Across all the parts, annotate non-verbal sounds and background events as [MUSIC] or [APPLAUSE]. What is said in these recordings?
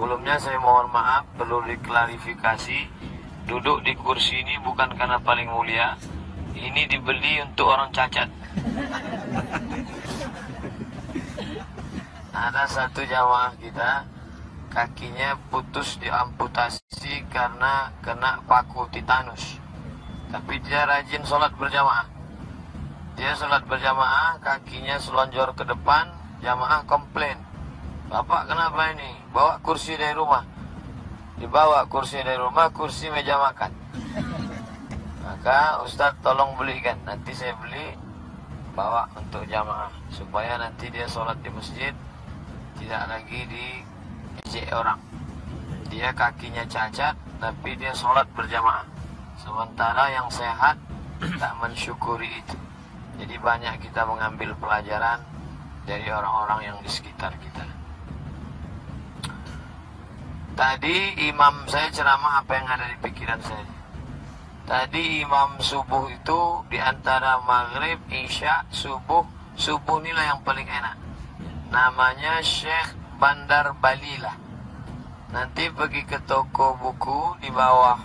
Sebelumnya saya mohon maaf perlu diklarifikasi. Duduk di kursi ini bukan karena paling mulia. Ini dibeli untuk orang cacat. [LAUGHS] Ada satu jamaah kita Kakinya putus diamputasi karena kena paku titanus Tapi dia rajin sholat berjamaah. Dia sholat berjamaah Kakinya selonjor ke depan Jamaah komplain Bapak kenapa ini? Bawa kursi dari rumah. Dibawa kursi dari rumah Kursi meja makan. Maka Ustadz tolong belikan. Nanti saya beli Bawa untuk jamaah. Supaya nanti dia sholat di masjid Tidak lagi di ejek orang. Dia kakinya cacat Tapi dia sholat berjamaah. Sementara yang sehat Tak mensyukuri itu. Jadi banyak kita mengambil pelajaran Dari orang-orang yang di sekitar kita Tadi imam saya ceramah apa yang ada di pikiran saya Tadi imam subuh itu Di antara maghrib, isya, subuh Subuh inilah yang paling enak Namanya Syekh Bandar Balila. Nanti pergi ke toko buku di bawah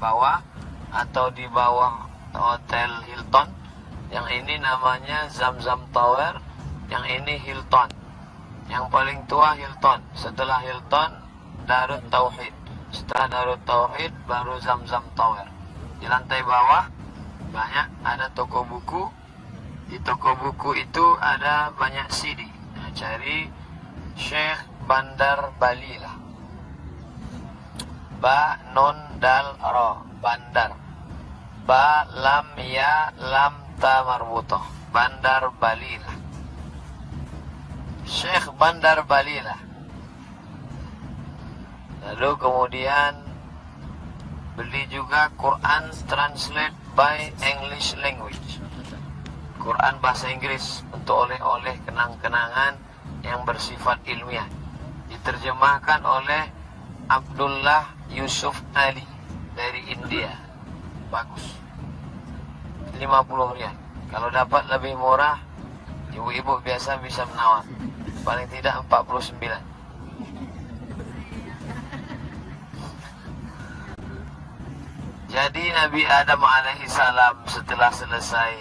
bawah atau di bawah Hotel Hilton. Yang ini namanya Zamzam Tower, yang ini Hilton. Yang paling tua Hilton. Setelah Hilton Darut Tauhid. Setelah Darut Tauhid baru Zamzam Tower. Di lantai bawah banyak ada toko buku. Di toko buku itu ada banyak CD. Nah, cari Syekh Bandar Balila. Ba non dal ro bandar. Ba lam ya lam ta marbutoh. Bandar Balila. Syekh Bandar Balila. Lalu kemudian beli juga Quran translate by English language. Quran bahasa Inggris untuk oleh-oleh kenang-kenangan yang bersifat ilmiah. Diterjemahkan oleh Abdullah Yusuf Ali dari India. Bagus. 50 rial. Kalau dapat lebih murah ibu-ibu biasa bisa menawar. Paling tidak 49 jadi Nabi Adam alaihi salam setelah selesai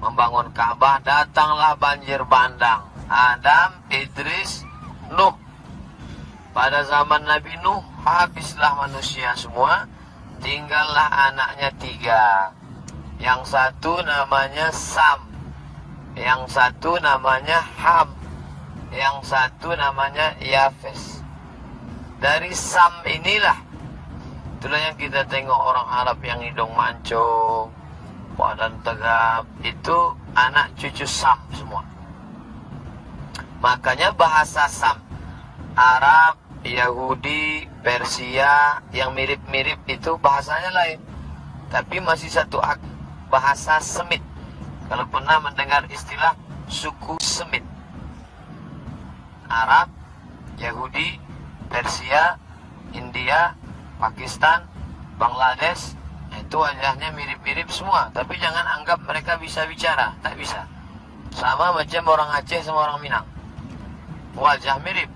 membangun Ka'bah datanglah banjir bandang Adam, Idris, Nuh. Pada zaman Nabi Nuh, habislah manusia semua. Tinggallah anaknya tiga. Yang satu namanya Sam. Yang satu namanya Ham. Yang satu namanya Yafes. Dari Sam inilah. Itulah yang kita tengok orang Arab yang hidung mancung. Badan tegap. Itu anak cucu Sam semua. Makanya bahasa Sam, Arab, Yahudi, Persia yang mirip-mirip itu bahasanya lain. Tapi masih satu ak bahasa Semit. Kalau pernah mendengar istilah suku Semit. Arab, Yahudi, Persia, India, Pakistan, Bangladesh, itu wajahnya mirip-mirip semua. Tapi jangan anggap mereka bisa bicara, tak bisa. Sama macam orang Aceh sama orang Minang. Wajah mirip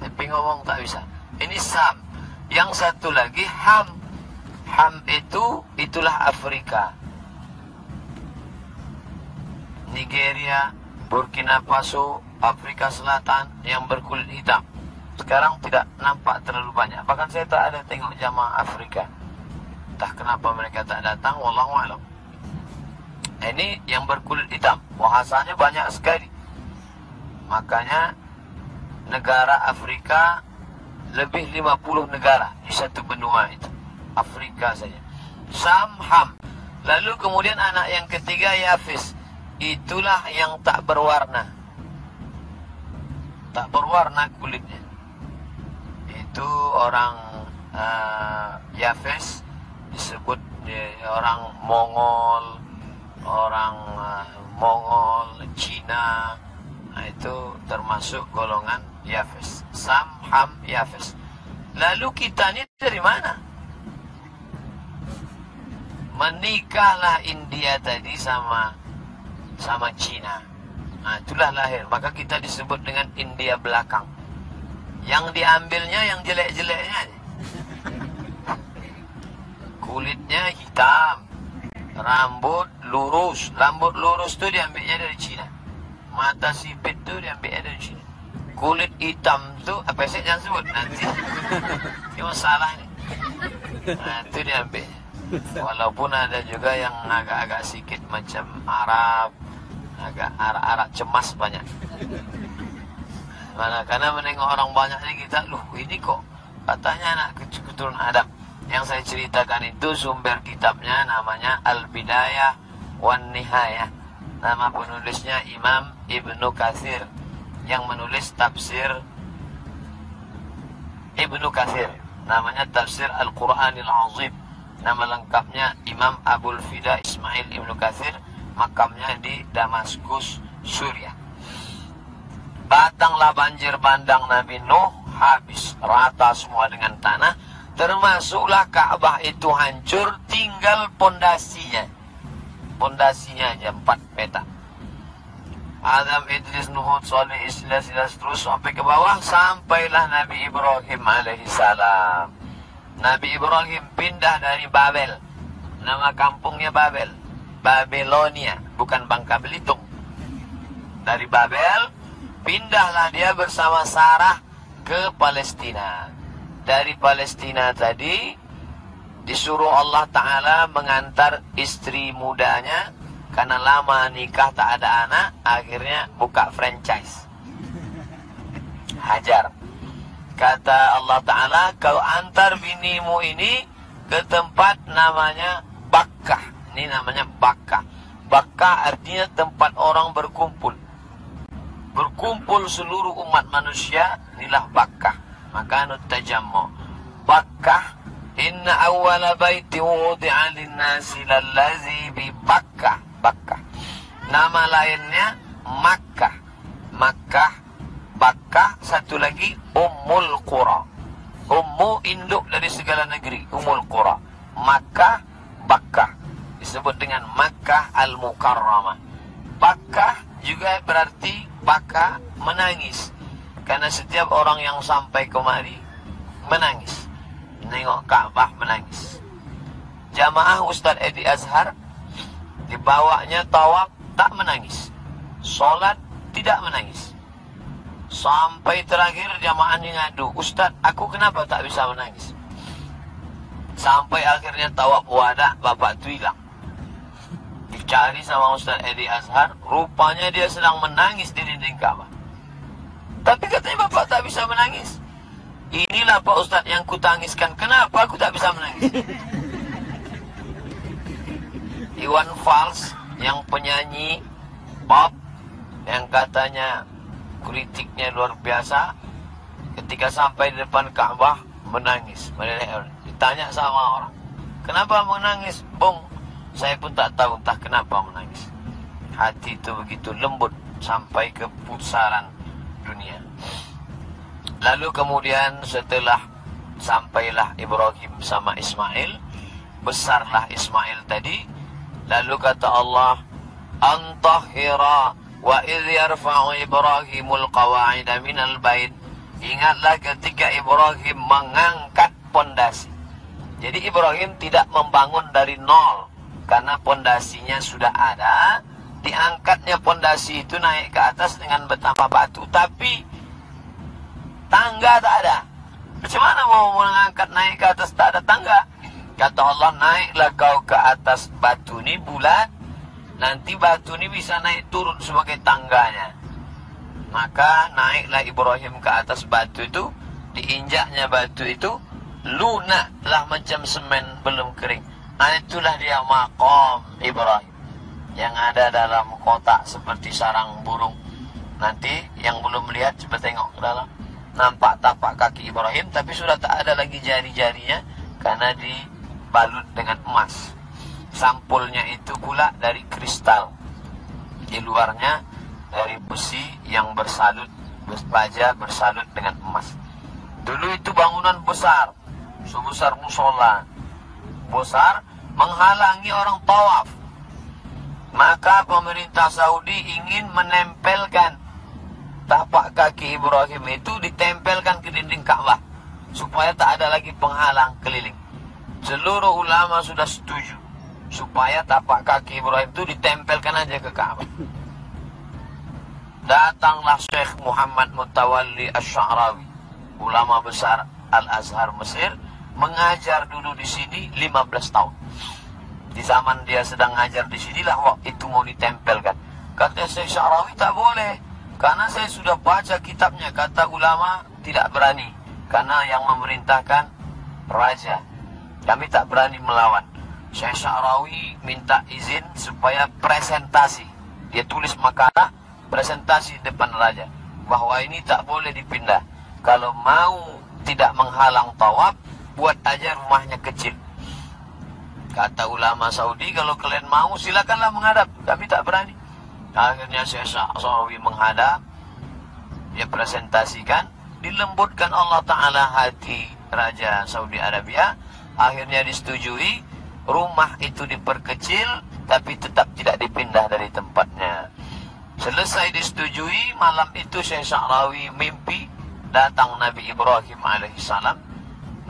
tapi ngomong tak bisa. Ini Sam. Yang satu lagi Ham. Ham itu itulah Afrika. Nigeria Burkina Faso Afrika Selatan yang berkulit hitam sekarang tidak nampak terlalu banyak bahkan saya tak ada tengok jamaah Afrika entah kenapa mereka tak datang wallahu alam ini yang berkulit hitam bahasanya banyak sekali makanya negara Afrika lebih 50 negara di satu benua itu. Afrika saja. Samham. Lalu kemudian anak yang ketiga Yafis. Itulah yang tak berwarna. Tak berwarna kulitnya. Itu orang uh, Yafis disebut uh, orang Mongol, orang uh, Mongol, Cina. Nah, itu termasuk golongan Yafes. Sam, Ham, Yafes. Lalu kita ini dari mana? Menikahlah India tadi sama sama Cina. Nah, itulah lahir. Maka kita disebut dengan India belakang. Yang diambilnya yang jelek-jeleknya. Kulitnya hitam. Rambut lurus. Rambut lurus itu diambilnya dari Cina. Mata sipit itu diambilnya dari Cina. Kulit hitam itu apa sih jangan sebut nanti. Ini masalah ini. Nah, itu diambilnya. Walaupun ada juga yang agak-agak sedikit macam Arab, agak arak-arak cemas banyak. Mana karena menengok orang banyak kita, loh ini kok katanya anak keturunan Adam. Yang saya ceritakan itu sumber kitabnya namanya Al-Bidayah wan Nihayah. Nama penulisnya Imam Ibnu Katsir yang menulis tafsir Ibnu Katsir. Namanya tafsir Al-Qur'anil Azim Nama lengkapnya Imam Abul Fida Ismail Ibnu Katsir, makamnya di Damaskus, Suriah. Batanglah banjir bandang Nabi Nuh, habis rata semua dengan tanah, termasuklah Ka'bah itu hancur, tinggal pondasinya. Pondasinya aja empat petak. Adam, Idris, Nuhud, Saleh, Islas, Islas terus sampai ke bawah, sampailah Nabi Ibrahim alaihissalam. Nabi Ibrahim pindah dari Babel. Nama kampungnya Babel. Babelonia, bukan Bangka Belitung. Dari Babel, pindahlah dia bersama Sarah ke Palestina. Dari Palestina tadi, disuruh Allah Ta'ala mengantar istri mudanya, karena lama nikah tak ada anak, akhirnya buka franchise. Hajar. Kata Allah Ta'ala, kau antar binimu ini ke tempat namanya Bakkah. Ini namanya Bakkah. Bakkah artinya tempat orang berkumpul. Berkumpul seluruh umat manusia, inilah Bakkah. Maka nutajammu. Bakkah, inna awwala baiti wudi'a linnasi lallazi bi Bakkah. Bakkah. Nama lainnya Makkah. Makkah Bakkah, satu lagi Ummul Qura. Ummu induk dari segala negeri, Ummul Qura. Makkah, Bakkah. Disebut dengan Makkah Al-Mukarramah. Bakkah juga berarti baka menangis. Karena setiap orang yang sampai kemari menangis. Nengok Ka'bah menangis. Jamaah Ustaz Edi Azhar dibawanya tawaf tak menangis. Solat tidak menangis. Sampai terakhir jamaahnya ngadu, Ustaz, aku kenapa tak bisa menangis? Sampai akhirnya tawab wadah, bapak itu hilang. Dicari sama Ustaz Edi Azhar, rupanya dia sedang menangis di dinding Ka'bah. Tapi katanya bapak tak bisa menangis. Inilah Pak Ustaz yang kutangiskan. Kenapa aku tak bisa menangis? [LAUGHS] Iwan Fals yang penyanyi pop yang katanya kritiknya luar biasa ketika sampai di depan Ka'bah menangis ditanya sama orang kenapa menangis bung saya pun tak tahu entah kenapa menangis hati itu begitu lembut sampai ke pusaran dunia lalu kemudian setelah sampailah Ibrahim sama Ismail besarlah Ismail tadi lalu kata Allah antahira Wa idh yarfa'u Ibrahimul qawa'ida minal bait. Ingatlah ketika Ibrahim mengangkat pondasi. Jadi Ibrahim tidak membangun dari nol karena pondasinya sudah ada. Diangkatnya pondasi itu naik ke atas dengan betapa batu, tapi tangga tak ada. Bagaimana mau mengangkat naik ke atas tak ada tangga? Kata Allah, naiklah kau ke atas batu ini bulat nanti batu ini bisa naik turun sebagai tangganya. Maka naiklah Ibrahim ke atas batu itu, diinjaknya batu itu, lunak lah macam semen belum kering. Nah itulah dia makom Ibrahim. Yang ada dalam kotak seperti sarang burung. Nanti yang belum melihat coba tengok ke dalam. Nampak tapak kaki Ibrahim tapi sudah tak ada lagi jari-jarinya karena dibalut dengan emas. Sampulnya itu pula dari kristal. Di luarnya dari besi yang bersalut, baja bersalut dengan emas. Dulu itu bangunan besar, sebesar musola. Besar menghalangi orang tawaf. Maka pemerintah Saudi ingin menempelkan tapak kaki Ibrahim itu ditempelkan ke dinding Ka'bah supaya tak ada lagi penghalang keliling. Seluruh ulama sudah setuju supaya tapak kaki Ibrahim itu ditempelkan aja ke Ka'bah. Datanglah Syekh Muhammad Mutawalli Ash-Sha'rawi, ulama besar Al-Azhar Mesir, mengajar dulu di sini 15 tahun. Di zaman dia sedang ngajar di sinilah waktu itu mau ditempelkan. Kata Syekh Sya'rawi tak boleh. Karena saya sudah baca kitabnya. Kata ulama tidak berani. Karena yang memerintahkan raja. Kami tak berani melawan. Syekh Sya'rawi minta izin supaya presentasi. Dia tulis makalah presentasi depan raja. Bahwa ini tak boleh dipindah. Kalau mau tidak menghalang tawaf, buat aja rumahnya kecil. Kata ulama Saudi, kalau kalian mau silakanlah menghadap. Kami tak berani. Akhirnya Syekh Sya'rawi menghadap. Dia presentasikan dilembutkan Allah Ta'ala hati Raja Saudi Arabia akhirnya disetujui rumah itu diperkecil tapi tetap tidak dipindah dari tempatnya selesai disetujui malam itu Syekh Sya'rawi mimpi datang Nabi Ibrahim alaihissalam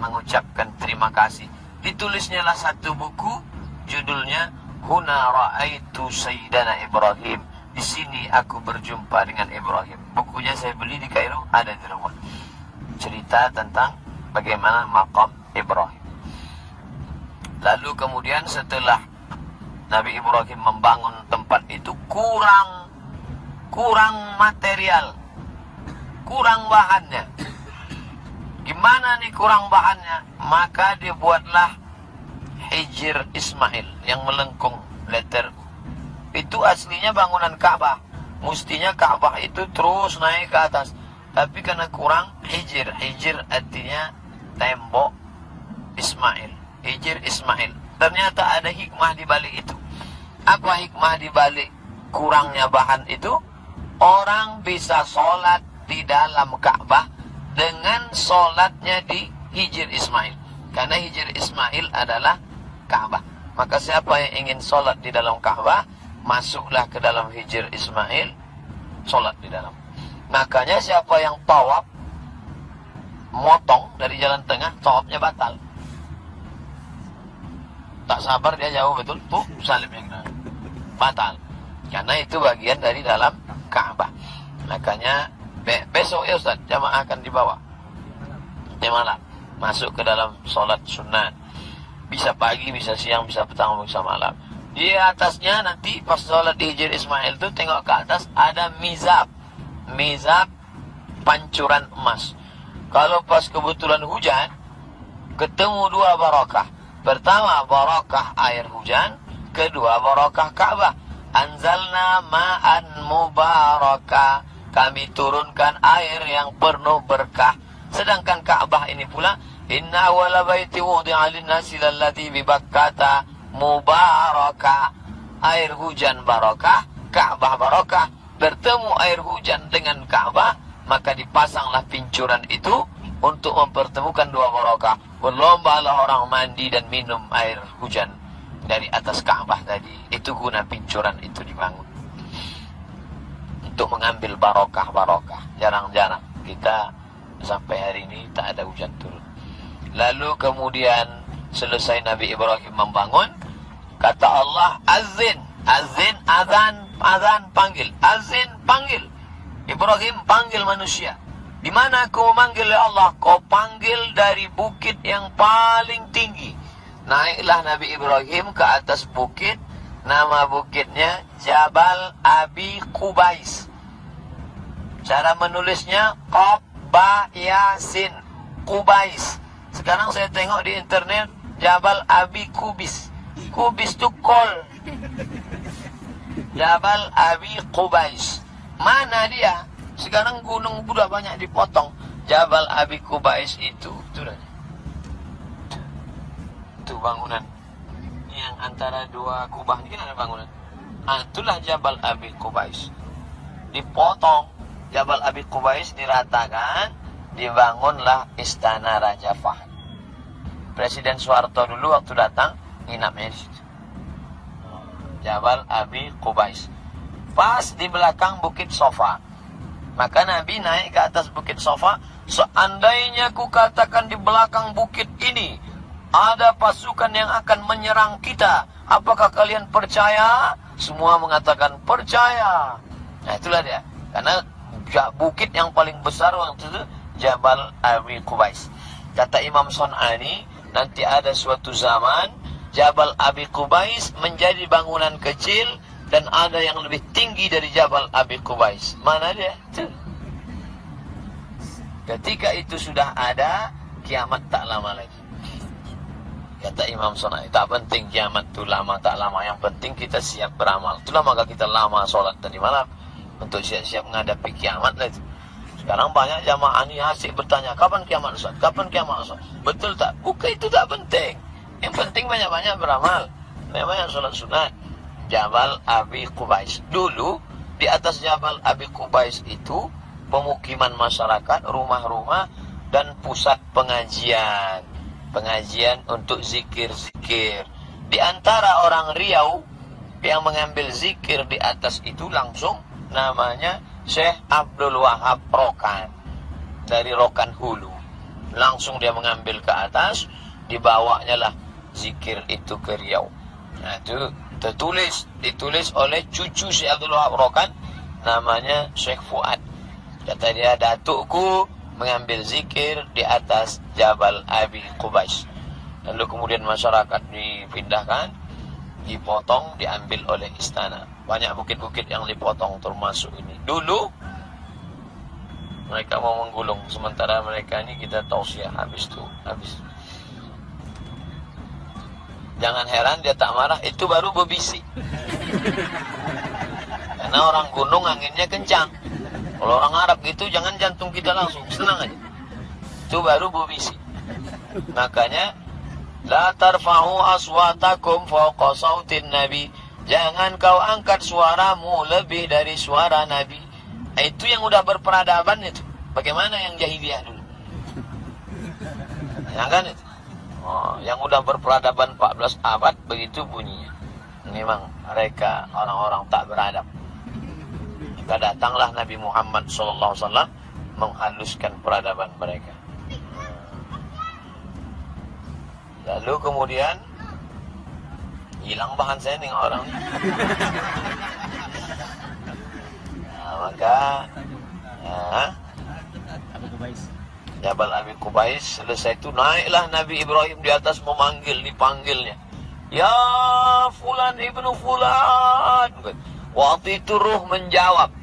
mengucapkan terima kasih ditulisnya lah satu buku judulnya Huna Ra'aitu Sayyidana Ibrahim di sini aku berjumpa dengan Ibrahim. Bukunya saya beli di Kairo, ada di rumah. Cerita tentang bagaimana makam Ibrahim. Lalu kemudian setelah Nabi Ibrahim membangun tempat itu kurang kurang material, kurang bahannya. Gimana nih kurang bahannya? Maka dibuatlah Hijir Ismail yang melengkung letter itu aslinya bangunan Ka'bah. Mestinya Ka'bah itu terus naik ke atas. Tapi karena kurang hijir. Hijir artinya tembok Ismail. Hijir Ismail. Ternyata ada hikmah di balik itu. Apa hikmah di balik kurangnya bahan itu? Orang bisa sholat di dalam Ka'bah dengan sholatnya di Hijir Ismail. Karena Hijir Ismail adalah Ka'bah. Maka siapa yang ingin sholat di dalam Ka'bah, masuklah ke dalam hijir Ismail, sholat di dalam. Makanya siapa yang tawaf, motong dari jalan tengah, tawafnya batal. Tak sabar dia jauh betul, tuh salib yang batal. Karena itu bagian dari dalam Ka'bah. Makanya be besok ya Ustaz, jamaah akan dibawa. Di malam masuk ke dalam sholat sunat. Bisa pagi, bisa siang, bisa petang, bisa malam di atasnya nanti pas sholat di Hijir Ismail itu tengok ke atas ada mizab. Mizab pancuran emas. Kalau pas kebetulan hujan, ketemu dua barakah. Pertama barakah air hujan, kedua barakah Ka'bah. Anzalna ma'an mubarakah. Kami turunkan air yang penuh berkah. Sedangkan Ka'bah ini pula, Inna awala baiti wudi'a linnasi lalladhi bibakkata mubarakah air hujan barakah Ka'bah barakah bertemu air hujan dengan Ka'bah maka dipasanglah pincuran itu untuk mempertemukan dua barakah berlombalah orang mandi dan minum air hujan dari atas Ka'bah tadi. Itu guna pincuran itu dibangun untuk mengambil barokah barokah jarang-jarang. Kita sampai hari ini tak ada hujan turun. Lalu kemudian selesai Nabi Ibrahim membangun kata Allah azin azin azan azan panggil azin panggil. Ibrahim panggil manusia. Di mana kau memanggil ya Allah? Kau panggil dari bukit yang paling tinggi. Naiklah Nabi Ibrahim ke atas bukit nama bukitnya Jabal Abi Kubais cara menulisnya Qab Ba Yasin Kubais sekarang saya tengok di internet Jabal Abi Kubis. Kubis itu kol. Jabal Abi Kubais. Mana dia? Sekarang gunung sudah banyak dipotong. Jabal Abi Kubais itu, itu Itu bangunan yang antara dua kubah ini kan ada bangunan. Nah, itulah Jabal Abi Kubais. Dipotong Jabal Abi Kubais diratakan, dibangunlah istana Raja Fahd. Presiden Soeharto dulu waktu datang nginapnya di situ. Jabal Abi Kubais. Pas di belakang Bukit Sofa. Maka Nabi naik ke atas bukit Sofa. Seandainya ku katakan di belakang bukit ini ada pasukan yang akan menyerang kita. Apakah kalian percaya? Semua mengatakan percaya. Nah itulah dia. Karena bukit yang paling besar waktu itu Jabal Abi Qubais. Kata Imam Son'ani, nanti ada suatu zaman Jabal Abi Qubais menjadi bangunan kecil dan ada yang lebih tinggi dari Jabal Abi Qubais. Mana dia? Ketika itu sudah ada, kiamat tak lama lagi. Kata Imam Sonai, tak penting kiamat itu lama tak lama. Yang penting kita siap beramal. Itulah maka kita lama sholat tadi malam. Untuk siap-siap menghadapi kiamat itu. Sekarang banyak jamaah ini asik bertanya, kapan kiamat Ustaz? Kapan kiamat Ustaz? Betul tak? Bukan itu tak penting. Yang penting banyak-banyak beramal. Banyak-banyak sholat sunat. Jabal Abi Qubais. Dulu, di atas Jabal Abi Qubais itu, pemukiman masyarakat, rumah-rumah, dan pusat pengajian pengajian untuk zikir-zikir. Di antara orang Riau yang mengambil zikir di atas itu langsung namanya Syekh Abdul Wahab Rokan dari Rokan Hulu. Langsung dia mengambil ke atas, dibawanya lah zikir itu ke Riau. Nah itu tertulis, ditulis oleh cucu Syekh Abdul Wahab Rokan namanya Syekh Fuad. Kata dia, datukku mengambil zikir di atas Jabal Abi Qubais. Lalu kemudian masyarakat dipindahkan, dipotong, diambil oleh istana. Banyak bukit-bukit yang dipotong termasuk ini. Dulu mereka mau menggulung, sementara mereka ini kita tausiah habis itu, habis. Jangan heran dia tak marah, itu baru berbisik. [LAUGHS] Karena orang gunung anginnya kencang. Kalau orang Arab gitu jangan jantung kita langsung, senang aja. Itu baru berbisik. Makanya la tarfa'u aswatakum fawqa sautin nabi. Jangan kau angkat suaramu lebih dari suara nabi. Itu yang udah berperadaban itu. Bagaimana yang jahiliyah dulu? Ya kan itu. Oh, yang udah berperadaban 14 abad begitu bunyinya. Memang mereka orang-orang tak beradab. Maka datanglah Nabi Muhammad SAW menghaluskan peradaban mereka. Lalu kemudian hilang bahan nih orang. Nah, maka ya, Jabal Abi Kubais selesai itu naiklah Nabi Ibrahim di atas memanggil dipanggilnya. Ya Fulan ibnu Fulan. Waktu itu ruh menjawab.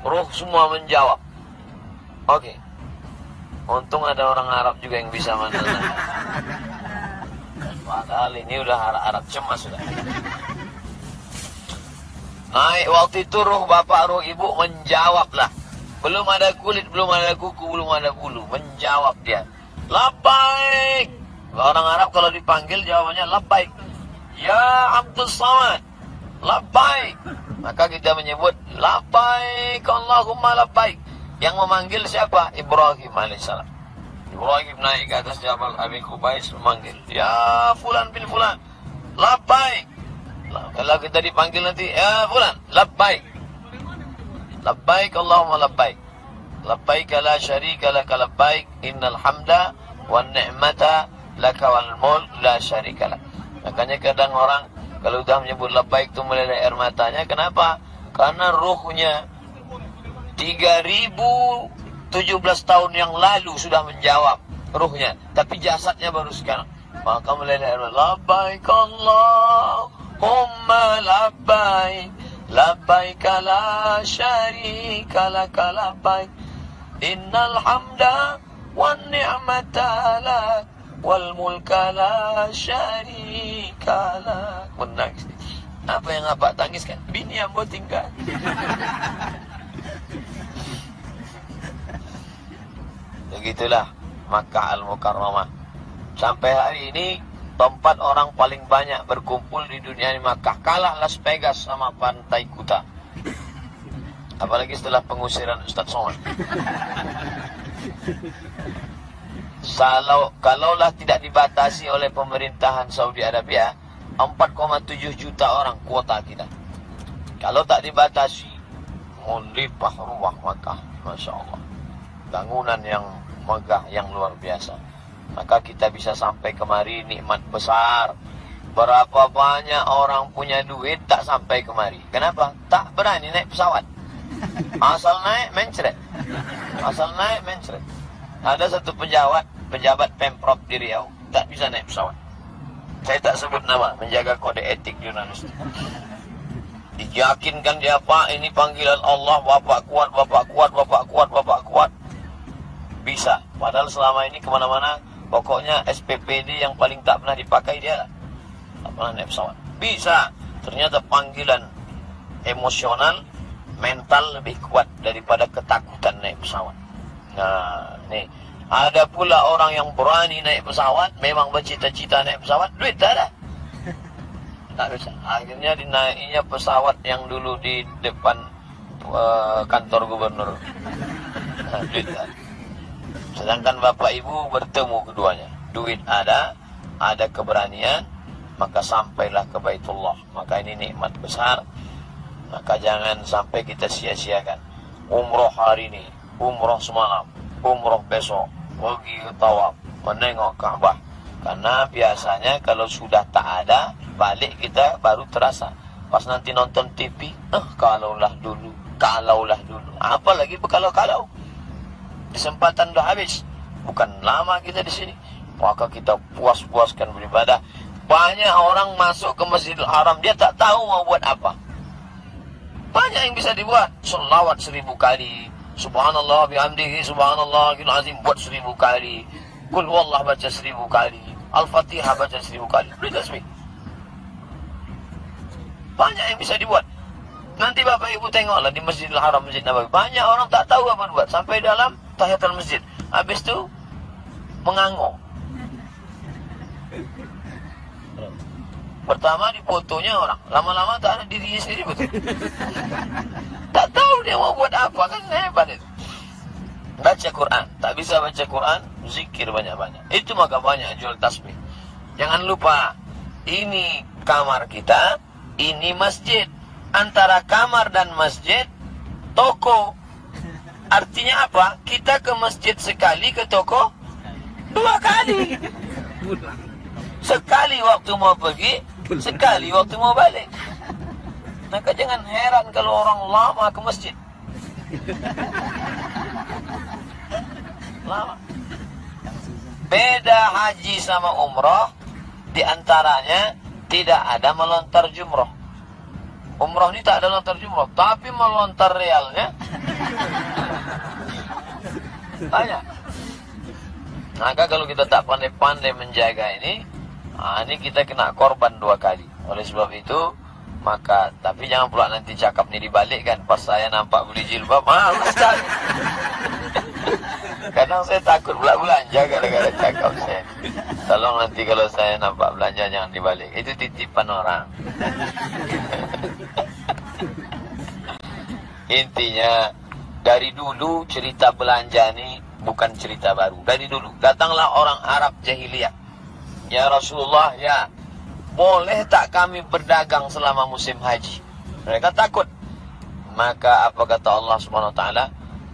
Ruh semua menjawab. Oke. Okay. Untung ada orang Arab juga yang bisa mana. Padahal ini udah Arab, Arab cemas sudah. Naik waktu itu ruh bapak, ruh ibu menjawab lah. Belum ada kulit, belum ada kuku, belum ada bulu. Menjawab dia. Labaik. Orang Arab kalau dipanggil jawabannya labaik. Ya Abdul Samad. Labbaik. Maka kita menyebut labbaik Allahumma labbaik. Yang memanggil siapa? Ibrahim alaihissalam. Ibrahim naik ke atas Jabal Abi Kubais memanggil. Ya fulan bin fulan. Labbaik. Kalau kita dipanggil nanti, ya fulan, labbaik. Labbaik Allahumma labbaik. Labbaik la syarika laka labbaik. Innal hamda wa ni'mata laka wal mulk la syarika lak. Makanya kadang orang kalau sudah menyebut labbaik itu meleleh air matanya. Kenapa? Karena ruhnya 3017 tahun yang lalu sudah menjawab ruhnya. Tapi jasadnya baru sekarang. Maka meleleh air mata. Labbaik Allahumma labbaik. Labbaik la syarika laka labbaik. Innal hamda ni'mata lak wal mulka la syarika la. Menangis apa yang apa tangis kan bini yang mau tinggal. Begitulah Makkah al Mukarramah sampai hari ini tempat orang paling banyak berkumpul di dunia ini Makkah. Kalah Las Vegas sama Pantai Kuta. Apalagi setelah pengusiran Ustaz Somad kalau kalaulah tidak dibatasi oleh pemerintahan Saudi Arabia 4,7 juta orang kuota kita. Kalau tak dibatasi mulipah ruah Makkah Masya Allah. Bangunan yang megah yang luar biasa. Maka kita bisa sampai kemari nikmat besar. Berapa banyak orang punya duit tak sampai kemari? Kenapa? Tak berani naik pesawat. Asal naik mencret. Asal naik mencret. Ada satu pejabat pejabat pemprov di Riau tak bisa naik pesawat. Saya tak sebut nama menjaga kode etik jurnalis. Diyakinkan dia pak ini panggilan Allah bapak kuat bapak kuat bapak kuat bapak kuat. Bisa. Padahal selama ini ke mana-mana pokoknya SPPD yang paling tak pernah dipakai dia tak pernah naik pesawat. Bisa. Ternyata panggilan emosional mental lebih kuat daripada ketakutan naik pesawat. Nah nih ada pula orang yang berani naik pesawat memang bercita-cita naik pesawat duit tak ada [LAUGHS] tak bisa. Akhirnya dinaiknya pesawat yang dulu di depan uh, kantor gubernur. [LAUGHS] Nah, Sedangkan bapak ibu bertemu keduanya. Duit ada, ada keberanian, maka sampailah ke Baitullah. Maka ini nikmat besar. Maka jangan sampai kita sia-siakan. Umroh hari ini, umroh semalam, umroh besok, pergi tawaf, menengok Ka'bah. Karena biasanya kalau sudah tak ada, balik kita baru terasa. Pas nanti nonton TV, eh kalaulah dulu, kalaulah dulu. Apalagi kalau-kalau. Kesempatan dah habis. Bukan lama kita di sini. Maka kita puas-puaskan beribadah. Banyak orang masuk ke Masjidil Haram, dia tak tahu mau buat apa. Banyak yang bisa dibuat. Salawat seribu kali. Subhanallah bihamdihi, subhanallah azim buat seribu kali. Kul wallah baca seribu kali. Al-Fatihah baca seribu kali. Beri tasbih. Banyak yang bisa dibuat. Nanti Bapak Ibu tengoklah di Masjidil Haram Masjid Nabawi. Banyak orang tak tahu apa buat sampai dalam tahiyatul masjid. Habis itu mengangguk. Pertama di fotonya orang, lama-lama tak ada dirinya sendiri betul. tak tahu dia mau buat apa kan hebat itu. Baca Quran, tak bisa baca Quran, zikir banyak-banyak. Itu maka banyak jual tasbih. Jangan lupa, ini kamar kita, ini masjid. Antara kamar dan masjid, toko. Artinya apa? Kita ke masjid sekali, ke toko dua kali. Sekali waktu mau pergi, sekali waktu mau balik. Maka jangan heran kalau orang lama ke masjid. Lama. Beda haji sama umroh, di antaranya tidak ada melontar jumroh. Umroh ini tak ada lontar jumroh, tapi melontar realnya banyak. Maka kalau kita tak pandai-pandai menjaga ini, nah ini kita kena korban dua kali. Oleh sebab itu, maka tapi jangan pula nanti cakap ni dibalikkan pas saya nampak beli jilbab, ah Ustaz. [LAUGHS] Kadang saya takut pula belanja gara-gara cakap saya. Tolong nanti kalau saya nampak belanja jangan dibalik. Itu titipan orang. [LAUGHS] Intinya dari dulu cerita belanja ini bukan cerita baru. Dari dulu datanglah orang Arab jahiliyah. Ya Rasulullah, ya boleh tak kami berdagang selama musim haji? Mereka takut. Maka apa kata Allah Subhanahu wa taala?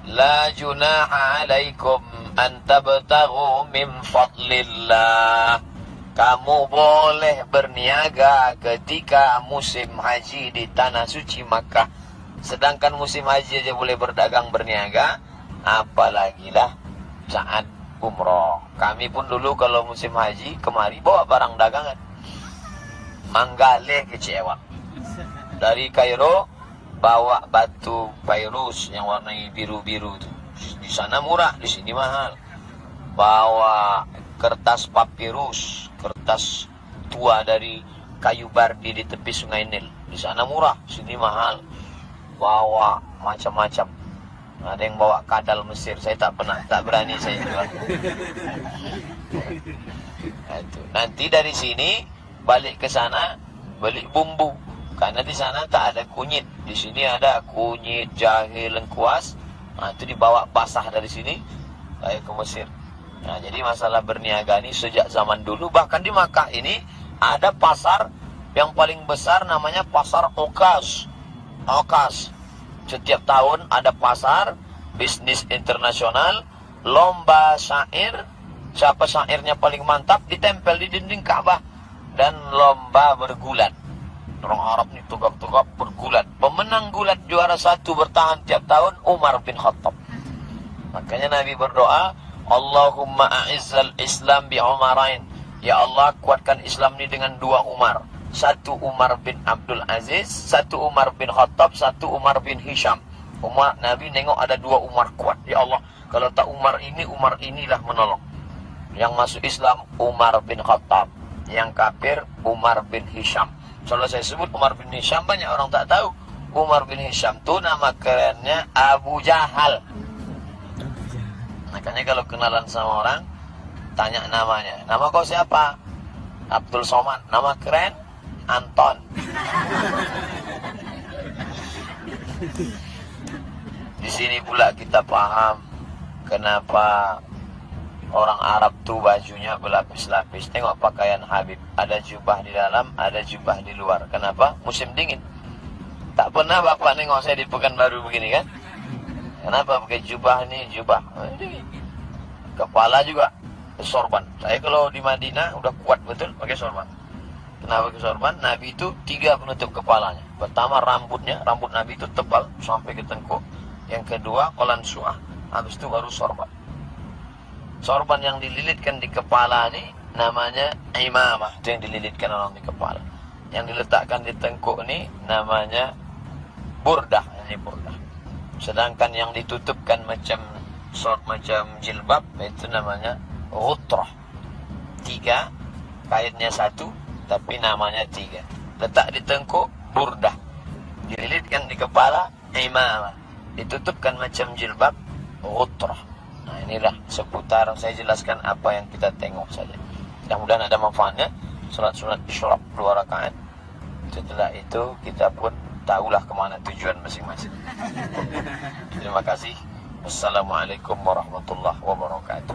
La junaha alaikum an tabtaghu min fadlillah. Kamu boleh berniaga ketika musim haji di tanah suci Makkah. Sedangkan musim haji aja boleh berdagang berniaga, apalagi lah saat umroh. Kami pun dulu kalau musim haji kemari bawa barang dagangan. Manggale kecewa. Dari Kairo bawa batu virus yang warna biru-biru itu. Di sana murah, di sini mahal. Bawa kertas papirus, kertas tua dari kayu bardi di tepi sungai Nil. Di sana murah, sini mahal. Bawa macam-macam. Ada yang bawa kadal Mesir, saya tak pernah, tak berani saya jual. [LAUGHS] Nanti dari sini balik ke sana, balik bumbu karena di sana tak ada kunyit. Di sini ada kunyit, jahe, lengkuas. Nah, itu dibawa basah dari sini kayak ke Mesir. Nah, jadi masalah berniaga ini sejak zaman dulu bahkan di Makkah ini ada pasar yang paling besar namanya pasar Okas. Okas. Setiap tahun ada pasar, bisnis internasional, lomba syair, siapa syairnya paling mantap ditempel di dinding Ka'bah dan lomba bergulat. Orang Arab ini tugak-tugak bergulat. Pemenang gulat juara satu bertahan tiap tahun Umar bin Khattab. Makanya Nabi berdoa, Allahumma a'izzal Islam bi Umarain. Ya Allah, kuatkan Islam ini dengan dua Umar. Satu Umar bin Abdul Aziz, satu Umar bin Khattab, satu Umar bin Hisham. Umar Nabi nengok ada dua Umar kuat. Ya Allah, kalau tak Umar ini, Umar inilah menolong. Yang masuk Islam Umar bin Khattab, yang kafir Umar bin Hisham. Kalau saya sebut Umar bin Hisham banyak orang tak tahu. Umar bin Hisham itu nama kerennya Abu Jahal. Makanya kalau kenalan sama orang, tanya namanya. Nama kau siapa? Abdul Somad. Nama keren? Anton. Di sini pula kita paham kenapa orang Arab tuh bajunya berlapis-lapis. Tengok pakaian Habib. Ada jubah di dalam, ada jubah di luar. Kenapa? Musim dingin. Tak pernah bapak nengok saya di Pekanbaru begini kan? Kenapa pakai jubah ini jubah? Kepala juga sorban. Saya kalau di Madinah udah kuat betul pakai sorban. Kenapa pakai sorban? Nabi itu tiga penutup kepalanya. Pertama rambutnya, rambut Nabi itu tebal sampai ke tengkuk. Yang kedua kolan suah. Habis itu baru sorban. Sorban yang dililitkan di kepala ini namanya imamah. Itu yang dililitkan orang di kepala. Yang diletakkan di tengkuk ini namanya burdah. Ini burdah. Sedangkan yang ditutupkan macam short macam jilbab itu namanya ghutrah. Tiga, kainnya satu, tapi namanya tiga. Letak di tengkuk burdah. Dililitkan di kepala imamah. Ditutupkan macam jilbab ghutrah. Nah inilah seputar saya jelaskan apa yang kita tengok saja. Mudah-mudahan ada manfaatnya. Surat-surat isyraq dua rakaat. Setelah itu kita pun tahulah kemana tujuan masing-masing. [LAUGHS] Terima kasih. Wassalamualaikum warahmatullahi wabarakatuh.